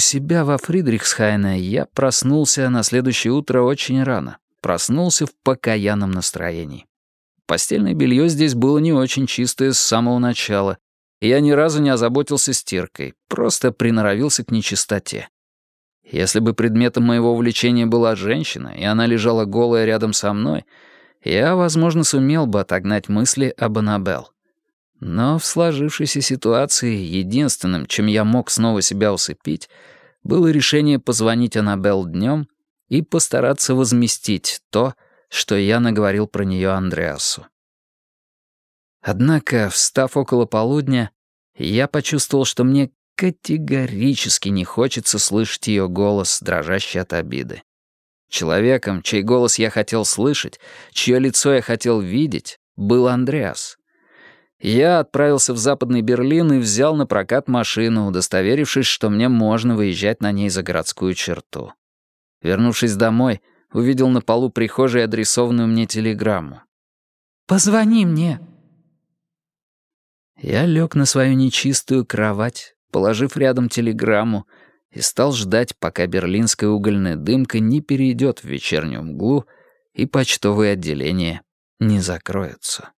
Себя во Фридрихсхайне я проснулся на следующее утро очень рано. Проснулся в покаянном настроении. Постельное белье здесь было не очень чистое с самого начала, я ни разу не озаботился стиркой, просто приноровился к нечистоте. Если бы предметом моего увлечения была женщина, и она лежала голая рядом со мной, я, возможно, сумел бы отогнать мысли об Аннабелл. Но в сложившейся ситуации единственным, чем я мог снова себя усыпить, было решение позвонить Аннабелл днем и постараться возместить то, что я наговорил про нее Андреасу. Однако, встав около полудня, я почувствовал, что мне категорически не хочется слышать ее голос, дрожащий от обиды. Человеком, чей голос я хотел слышать, чье лицо я хотел видеть, был Андреас. Я отправился в Западный Берлин и взял на прокат машину, удостоверившись, что мне можно выезжать на ней за городскую черту. Вернувшись домой, увидел на полу прихожей адресованную мне телеграмму. «Позвони мне». Я лег на свою нечистую кровать, положив рядом телеграмму, и стал ждать, пока берлинская угольная дымка не перейдет в вечернюю мглу и почтовые отделения не закроются.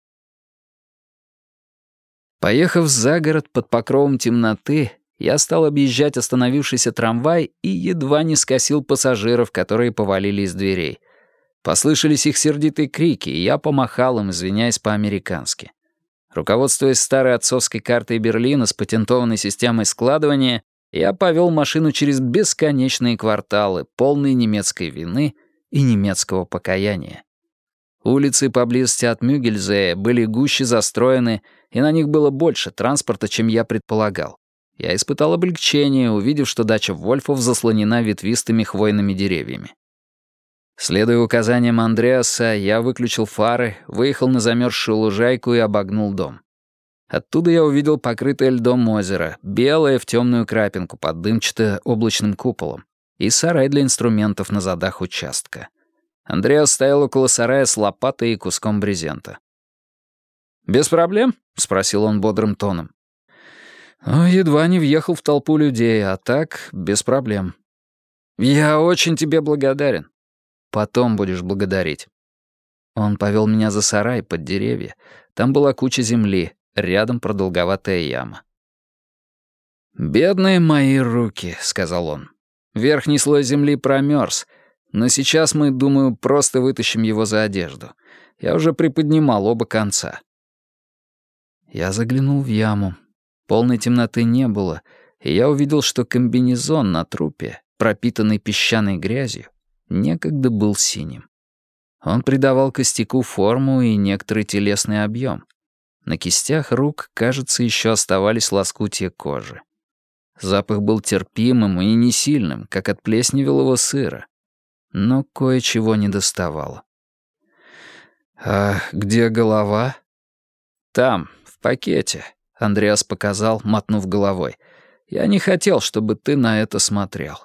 Поехав за город под покровом темноты, я стал объезжать остановившийся трамвай и едва не скосил пассажиров, которые повалили из дверей. Послышались их сердитые крики, и я помахал им, извиняясь по-американски. Руководствуясь старой отцовской картой Берлина с патентованной системой складывания, я повел машину через бесконечные кварталы, полные немецкой вины и немецкого покаяния. Улицы поблизости от Мюгельзея были гуще застроены, и на них было больше транспорта, чем я предполагал. Я испытал облегчение, увидев, что дача Вольфов заслонена ветвистыми хвойными деревьями. Следуя указаниям Андреаса, я выключил фары, выехал на замерзшую лужайку и обогнул дом. Оттуда я увидел покрытое льдом озеро, белое в темную крапинку под дымчато-облачным куполом, и сарай для инструментов на задах участка. Андреас стоял около сарая с лопатой и куском брезента. «Без проблем?» — спросил он бодрым тоном. «Ну, едва не въехал в толпу людей, а так без проблем. Я очень тебе благодарен. Потом будешь благодарить». Он повел меня за сарай под деревья. Там была куча земли, рядом продолговатая яма. «Бедные мои руки», — сказал он. «Верхний слой земли промерз, но сейчас мы, думаю, просто вытащим его за одежду. Я уже приподнимал оба конца». Я заглянул в яму. Полной темноты не было, и я увидел, что комбинезон на трупе, пропитанный песчаной грязью, некогда был синим. Он придавал костяку форму и некоторый телесный объем. На кистях рук, кажется, еще оставались лоскутья кожи. Запах был терпимым и не сильным, как от плесневелого сыра. Но кое-чего не доставало. «А где голова?» «Там, в пакете», — Андреас показал, мотнув головой. «Я не хотел, чтобы ты на это смотрел».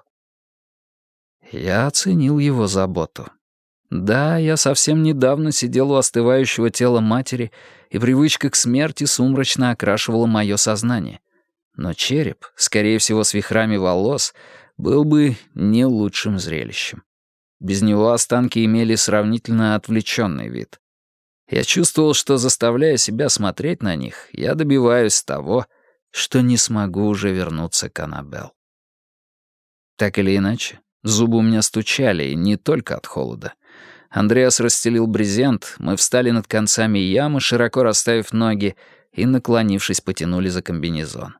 Я оценил его заботу. Да, я совсем недавно сидел у остывающего тела матери, и привычка к смерти сумрачно окрашивала мое сознание. Но череп, скорее всего, с вихрами волос, был бы не лучшим зрелищем. Без него останки имели сравнительно отвлеченный вид. Я чувствовал, что, заставляя себя смотреть на них, я добиваюсь того, что не смогу уже вернуться к Аннабелл. Так или иначе, зубы у меня стучали, и не только от холода. Андреас расстелил брезент, мы встали над концами ямы, широко расставив ноги, и, наклонившись, потянули за комбинезон.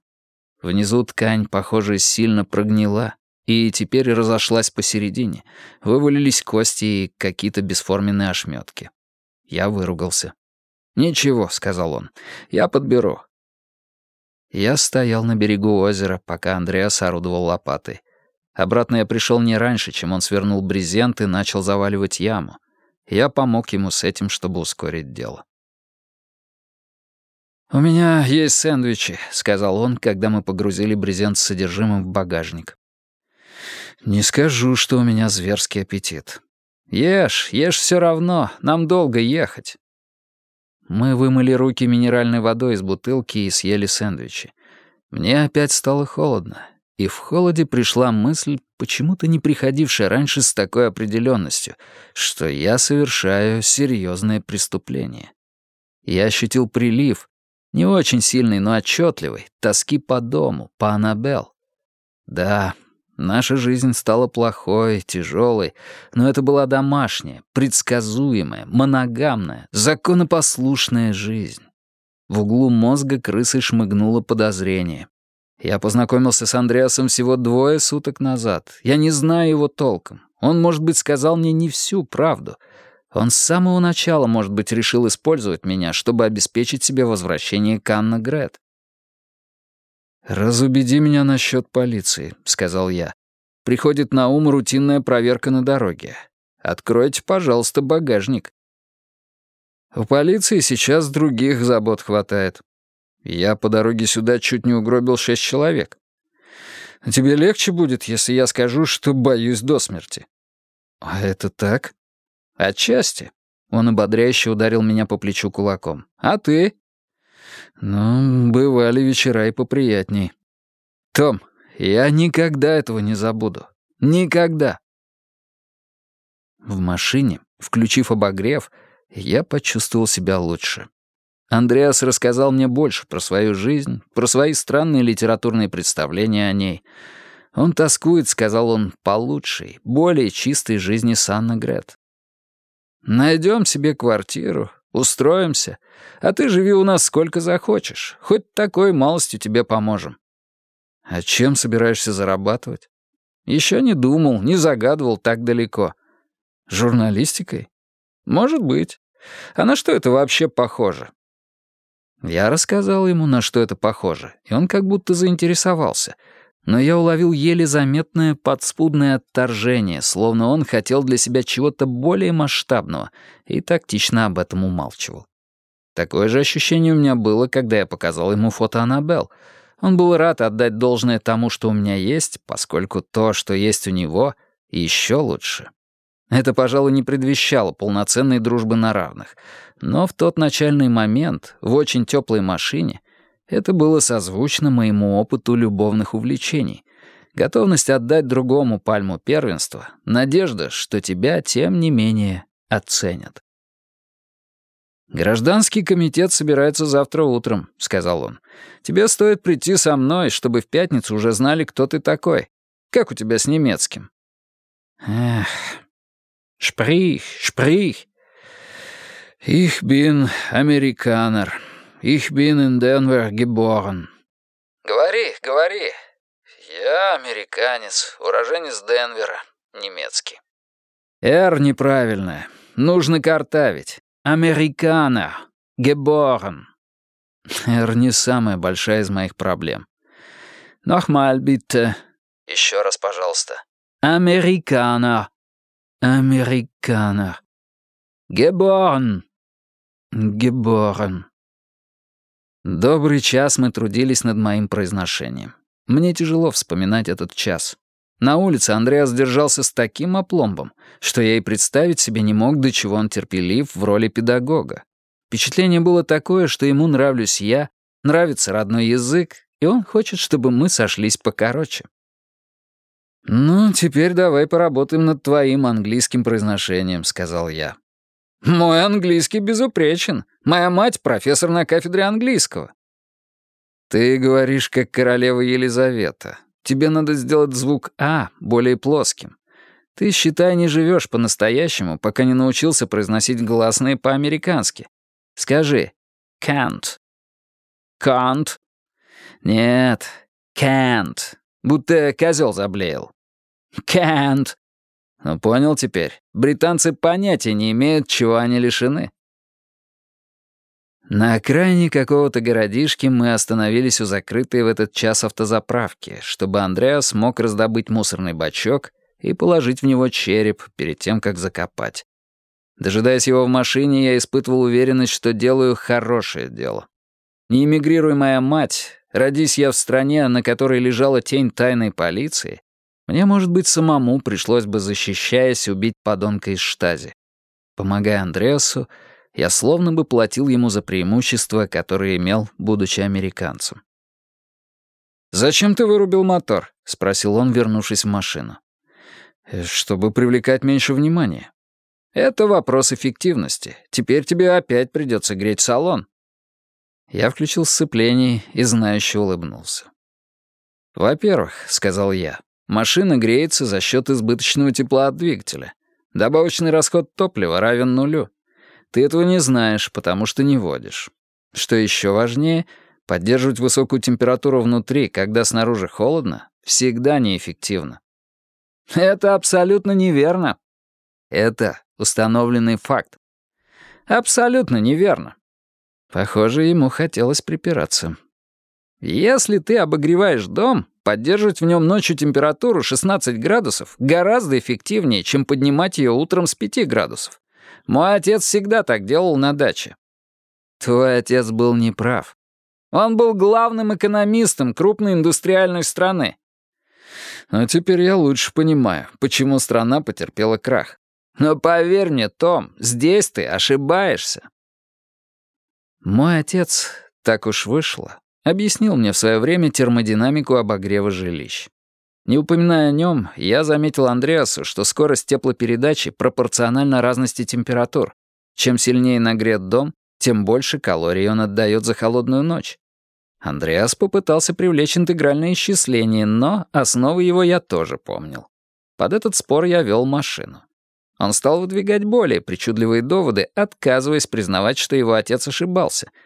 Внизу ткань, похоже, сильно прогнила, и теперь разошлась посередине. Вывалились кости и какие-то бесформенные ошметки. Я выругался. «Ничего», — сказал он, — «я подберу». Я стоял на берегу озера, пока Андреас орудовал лопатой. Обратно я пришел не раньше, чем он свернул брезент и начал заваливать яму. Я помог ему с этим, чтобы ускорить дело. «У меня есть сэндвичи», — сказал он, когда мы погрузили брезент с содержимым в багажник. «Не скажу, что у меня зверский аппетит. Ешь, ешь все равно, нам долго ехать». Мы вымыли руки минеральной водой из бутылки и съели сэндвичи. Мне опять стало холодно. И в холоде пришла мысль, почему-то не приходившая раньше с такой определенностью, что я совершаю серьезное преступление. Я ощутил прилив, не очень сильный, но отчетливый, тоски по дому, по Аннабелл. Да, наша жизнь стала плохой, тяжелой, но это была домашняя, предсказуемая, моногамная, законопослушная жизнь. В углу мозга крысой шмыгнуло подозрение. Я познакомился с Андреасом всего двое суток назад. Я не знаю его толком. Он, может быть, сказал мне не всю правду. Он с самого начала, может быть, решил использовать меня, чтобы обеспечить себе возвращение к Анна. «Разубеди меня насчет полиции», — сказал я. «Приходит на ум рутинная проверка на дороге. Откройте, пожалуйста, багажник». У полиции сейчас других забот хватает. Я по дороге сюда чуть не угробил шесть человек. Тебе легче будет, если я скажу, что боюсь до смерти. А это так? Отчасти. Он ободряюще ударил меня по плечу кулаком. А ты? Ну, бывали вечера и поприятней. Том, я никогда этого не забуду. Никогда. В машине, включив обогрев, я почувствовал себя лучше. Андреас рассказал мне больше про свою жизнь, про свои странные литературные представления о ней. Он тоскует, сказал он, по лучшей, более чистой жизни Санна Грет. Найдем себе квартиру, устроимся, а ты живи у нас сколько захочешь, хоть такой малостью тебе поможем. А чем собираешься зарабатывать? Еще не думал, не загадывал так далеко. Журналистикой? Может быть. А на что это вообще похоже? Я рассказал ему, на что это похоже, и он как будто заинтересовался. Но я уловил еле заметное подспудное отторжение, словно он хотел для себя чего-то более масштабного и тактично об этом умалчивал. Такое же ощущение у меня было, когда я показал ему фото Аннабелл. Он был рад отдать должное тому, что у меня есть, поскольку то, что есть у него, еще лучше. Это, пожалуй, не предвещало полноценной дружбы на равных. Но в тот начальный момент, в очень теплой машине, это было созвучно моему опыту любовных увлечений. Готовность отдать другому пальму первенства, надежда, что тебя, тем не менее, оценят. «Гражданский комитет собирается завтра утром», — сказал он. «Тебе стоит прийти со мной, чтобы в пятницу уже знали, кто ты такой. Как у тебя с немецким?» «Эх, Sprich, sprich. Ich bin Amerikaner. Ich bin in Denver geboren. Говори, говори. Я американец, уроженец Денвера, немецкий. «Р» неправильное. Нужно картавить. «Американер», «geboren». «Р» не самая большая из моих проблем. «Nochmal bitte». Еще раз, пожалуйста. «Американер». Американо. Геборн. Геборн. Добрый час мы трудились над моим произношением. Мне тяжело вспоминать этот час. На улице Андреас держался с таким опломбом, что я и представить себе не мог, до чего он терпелив в роли педагога. Впечатление было такое, что ему нравлюсь я, нравится родной язык, и он хочет, чтобы мы сошлись покороче. «Ну, теперь давай поработаем над твоим английским произношением», — сказал я. «Мой английский безупречен. Моя мать — профессор на кафедре английского». «Ты говоришь, как королева Елизавета. Тебе надо сделать звук «а» более плоским. Ты, считай, не живешь по-настоящему, пока не научился произносить гласные по-американски. Скажи «can't». «Can't». Нет, «can't». Будто козел заблеял. «Can't». Ну, понял теперь. Британцы понятия не имеют, чего они лишены. На окраине какого-то городишки мы остановились у закрытой в этот час автозаправки, чтобы Андреас мог раздобыть мусорный бачок и положить в него череп перед тем, как закопать. Дожидаясь его в машине, я испытывал уверенность, что делаю хорошее дело. Не эмигрируя моя мать, родись я в стране, на которой лежала тень тайной полиции, мне, может быть, самому пришлось бы, защищаясь, убить подонка из штази. Помогая Андреасу, я словно бы платил ему за преимущества, которые имел, будучи американцем. «Зачем ты вырубил мотор?» — спросил он, вернувшись в машину. «Э, «Чтобы привлекать меньше внимания». «Это вопрос эффективности. Теперь тебе опять придется греть салон». Я включил сцепление и знающе улыбнулся. «Во-первых», — сказал я, — «машина греется за счет избыточного тепла от двигателя. Добавочный расход топлива равен нулю. Ты этого не знаешь, потому что не водишь. Что еще важнее, поддерживать высокую температуру внутри, когда снаружи холодно, всегда неэффективно. Это абсолютно неверно. Это установленный факт. Абсолютно неверно. Похоже, ему хотелось припираться. Если ты обогреваешь дом, поддерживать в нем ночью температуру 16 градусов гораздо эффективнее, чем поднимать ее утром с 5 градусов. Мой отец всегда так делал на даче. Твой отец был неправ. Он был главным экономистом крупной индустриальной страны. Но теперь я лучше понимаю, почему страна потерпела крах. Но поверь мне, Том, здесь ты ошибаешься. Мой отец, так уж вышло, объяснил мне в свое время термодинамику обогрева жилищ. Не упоминая о нем, я заметил Андреасу, что скорость теплопередачи пропорциональна разности температур. Чем сильнее нагрет дом, тем больше калорий он отдает за холодную ночь. Андреас попытался привлечь интегральное исчисление, но основы его я тоже помнил. Под этот спор я вел машину. Он стал выдвигать более причудливые доводы, отказываясь признавать, что его отец ошибался —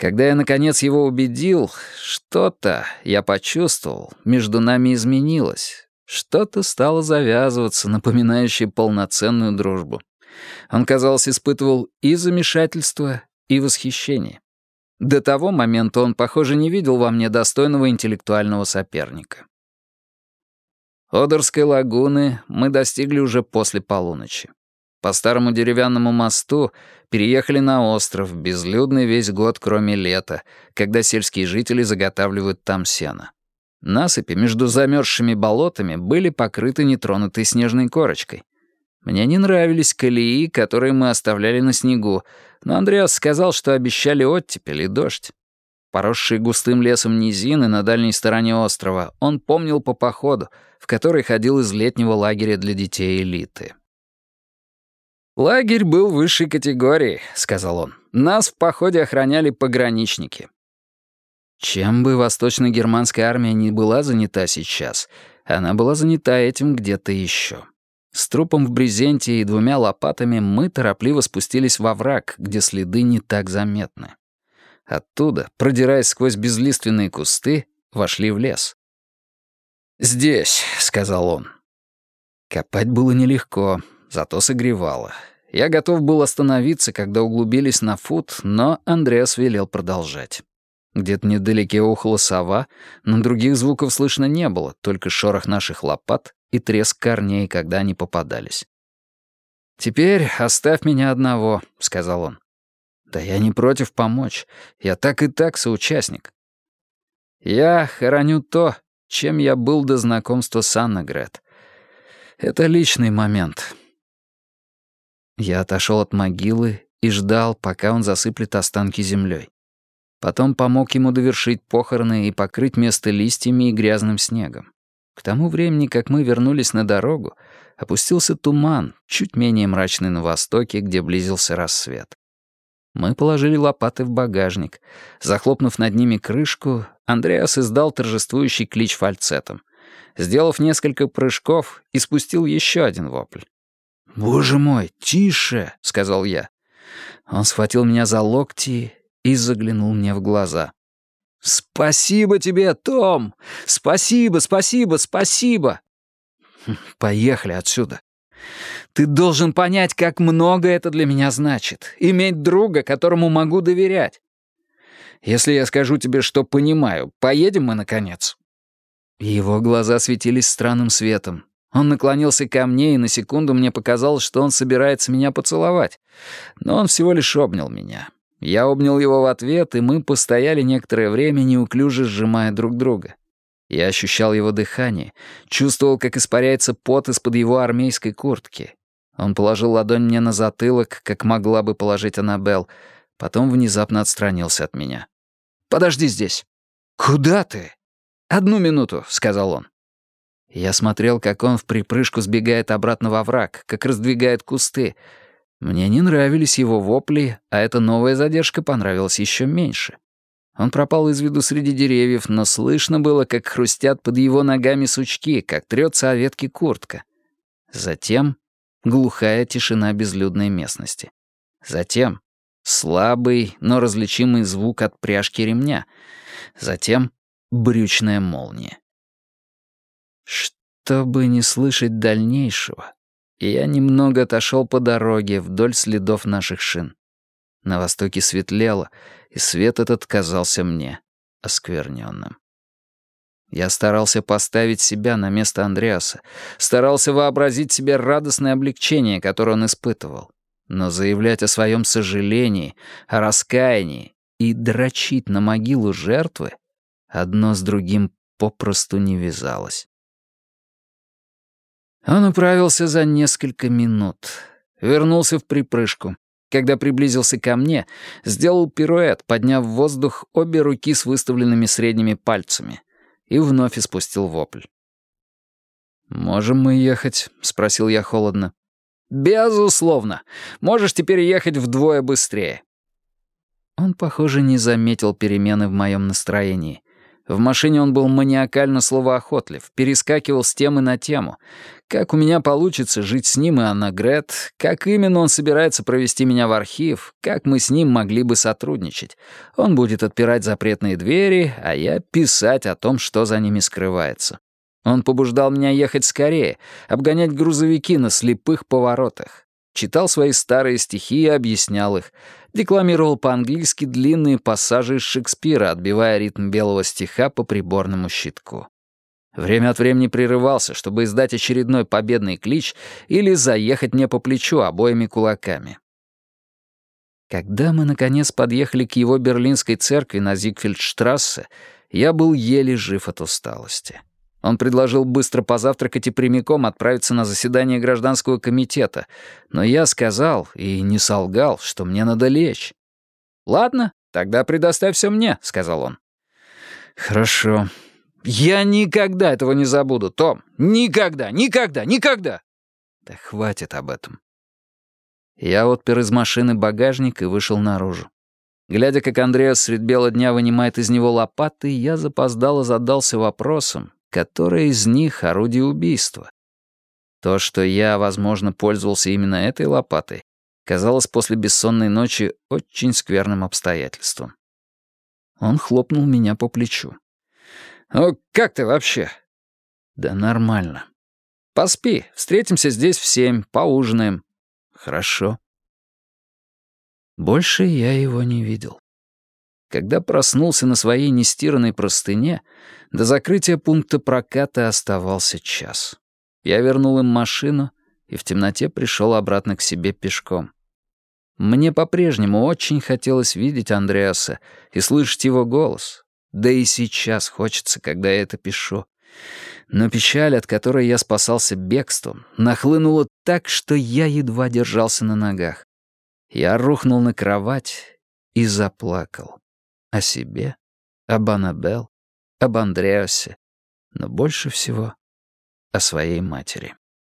когда я, наконец, его убедил, что-то, я почувствовал, между нами изменилось. Что-то стало завязываться, напоминающее полноценную дружбу. Он, казалось, испытывал и замешательство, и восхищение. До того момента он, похоже, не видел во мне достойного интеллектуального соперника. Одерской лагуны мы достигли уже после полуночи. По старому деревянному мосту переехали на остров, безлюдный весь год, кроме лета, когда сельские жители заготавливают там сено. Насыпи между замерзшими болотами были покрыты нетронутой снежной корочкой. Мне не нравились колеи, которые мы оставляли на снегу, но Андреас сказал, что обещали оттепель и дождь. Поросшие густым лесом низины на дальней стороне острова он помнил по походу, в который ходил из летнего лагеря для детей элиты. «Лагерь был высшей категории», — сказал он. «Нас в походе охраняли пограничники». Чем бы восточно-германская армия не была занята сейчас, она была занята этим где-то еще. С трупом в брезенте и двумя лопатами мы торопливо спустились во враг, где следы не так заметны. Оттуда, продираясь сквозь безлиственные кусты, вошли в лес. «Здесь», — сказал он. Копать было нелегко, зато согревало. Я готов был остановиться, когда углубились на фут, но Андреас велел продолжать. Где-то недалеке ухала сова, но других звуков слышно не было, только шорох наших лопат и треск корней, когда они попадались. «Теперь оставь меня одного», — сказал он. «Да я не против помочь. Я так и так соучастник». «Я хороню то, чем я был до знакомства с Аннагрет. Это личный момент. Я отошел от могилы и ждал, пока он засыплет останки землей. Потом помог ему довершить похороны и покрыть место листьями и грязным снегом. К тому времени, как мы вернулись на дорогу, опустился туман, чуть менее мрачный на востоке, где близился рассвет. Мы положили лопаты в багажник. Захлопнув над ними крышку, Андреас издал торжествующий клич фальцетом. Сделав несколько прыжков, и спустил еще один вопль. «Боже мой, тише!» — сказал я. Он схватил меня за локти и заглянул мне в глаза. «Спасибо тебе, Том! Спасибо, спасибо, спасибо!» «Хм, «Поехали отсюда. Ты должен понять, как много это для меня значит. Иметь друга, которому могу доверять. Если я скажу тебе, что понимаю, поедем мы, наконец?» Его глаза светились странным светом. Он наклонился ко мне, и на секунду мне показалось, что он собирается меня поцеловать. Но он всего лишь обнял меня. Я обнял его в ответ, и мы постояли некоторое время, неуклюже сжимая друг друга. Я ощущал его дыхание, чувствовал, как испаряется пот из-под его армейской куртки. Он положил ладонь мне на затылок, как могла бы положить Аннабелл, потом внезапно отстранился от меня. «Подожди здесь». «Куда ты?» «Одну минуту», — сказал он. Я смотрел, как он в припрыжку сбегает обратно во враг, как раздвигает кусты. Мне не нравились его вопли, а эта новая задержка понравилась еще меньше. Он пропал из виду среди деревьев, но слышно было, как хрустят под его ногами сучки, как трется о ветки куртка. Затем глухая тишина безлюдной местности. Затем слабый, но различимый звук от пряжки ремня. Затем брючная молния. Чтобы не слышать дальнейшего, я немного отошел по дороге вдоль следов наших шин. На востоке светлело, и свет этот казался мне оскверненным. Я старался поставить себя на место Андреаса, старался вообразить себе радостное облегчение, которое он испытывал. Но заявлять о своем сожалении, о раскаянии и дрочить на могилу жертвы одно с другим попросту не вязалось. Он управился за несколько минут. Вернулся в припрыжку. Когда приблизился ко мне, сделал пируэт, подняв в воздух обе руки с выставленными средними пальцами, и вновь испустил вопль. «Можем мы ехать?» — спросил я холодно. «Безусловно. Можешь теперь ехать вдвое быстрее». Он, похоже, не заметил перемены в моем настроении. В машине он был маниакально словоохотлив, перескакивал с темы на тему. Как у меня получится жить с ним и Анна Грет, как именно он собирается провести меня в архив, как мы с ним могли бы сотрудничать. Он будет отпирать запретные двери, а я писать о том, что за ними скрывается. Он побуждал меня ехать скорее, обгонять грузовики на слепых поворотах. Читал свои старые стихи и объяснял их. Декламировал по-английски длинные пассажи из Шекспира, отбивая ритм белого стиха по приборному щитку. Время от времени прерывался, чтобы издать очередной победный клич или заехать мне по плечу обоими кулаками. Когда мы, наконец, подъехали к его берлинской церкви на Зигфельдштрассе, я был еле жив от усталости. Он предложил быстро позавтракать и прямиком отправиться на заседание гражданского комитета, но я сказал, и не солгал, что мне надо лечь. «Ладно, тогда предоставь все мне», — сказал он. «Хорошо. Я никогда этого не забуду, Том. Никогда, никогда, никогда!» «Да хватит об этом». Я отпер из машины багажник и вышел наружу. Глядя, как Андреас средь бела дня вынимает из него лопаты, я запоздало задался вопросом, которое из них орудие убийства. То, что я, возможно, пользовался именно этой лопатой, казалось после бессонной ночи очень скверным обстоятельством. Он хлопнул меня по плечу. «Ну, как ты вообще?» «Да нормально. Поспи, встретимся здесь в семь, поужинаем». «Хорошо». Больше я его не видел. Когда проснулся на своей нестиранной простыне, до закрытия пункта проката оставался час. Я вернул им машину и в темноте пришел обратно к себе пешком. Мне по-прежнему очень хотелось видеть Андреаса и слышать его голос. Да и сейчас хочется, когда я это пишу. Но печаль, от которой я спасался бегством, нахлынула так, что я едва держался на ногах. Я рухнул на кровать и заплакал о себе, об Аннабел, об Андреасе, но больше всего о своей матери.